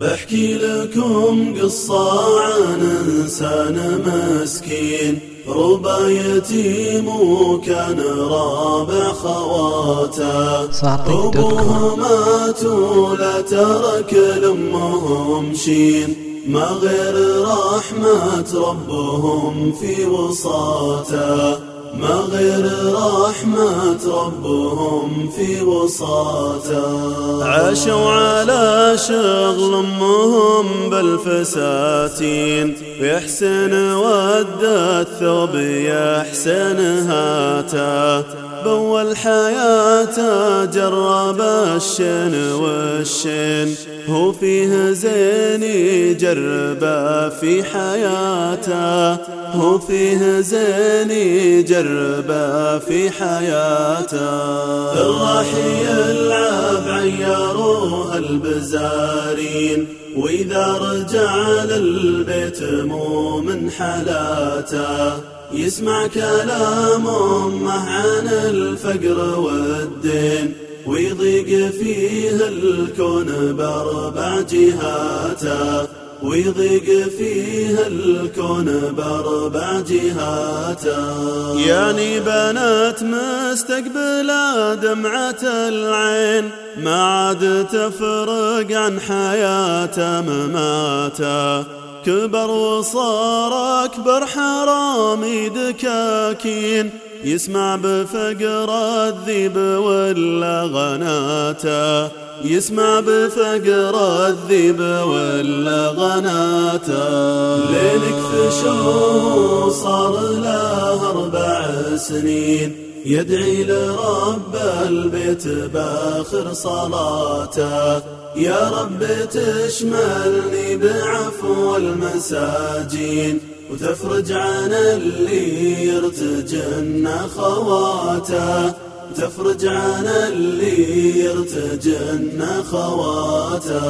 بحكي لكم قصة عن إنسان مسكين. ربا يتيم وكان رابع خواته أبوه ماتوا لا ترك لأمهم شين. ما غير رحمة ربهم في وصاته ما غير رحمة ربهم في وصاته عاشوا على شغل أمهم بالفساتين. يحسن ودى الثوب يحسن هاته والحياة جرب الشن والشن. هو فيه زيني جرب في حياته. هو فيه زيني جرب في حياته. الله يلعب عيروها البزارين. وإذا رجع للبيت مو من حلاته. يسمع كلام أمه عن الفقر والدين ويضيق فيه الكون بأربع جهاته ويضيق فيها الكون بربع جهاتا يعني بنات مستقبلا دمعة العين ما عاد تفرق عن حياته مماتا كبر وصار أكبر حرامي دكاكين يسمع بفقر الذيب ولا غناته يسمع بفقر الذيب ولا غناته ليلك في شهور صار له أربع سنين. يدعي لرب البيت بآخر صلاته. يا رب تشملني بعفو المساجين. وتفرج عن اللي يرتجن خواته تفرج عن اللي يرتجن خواتا.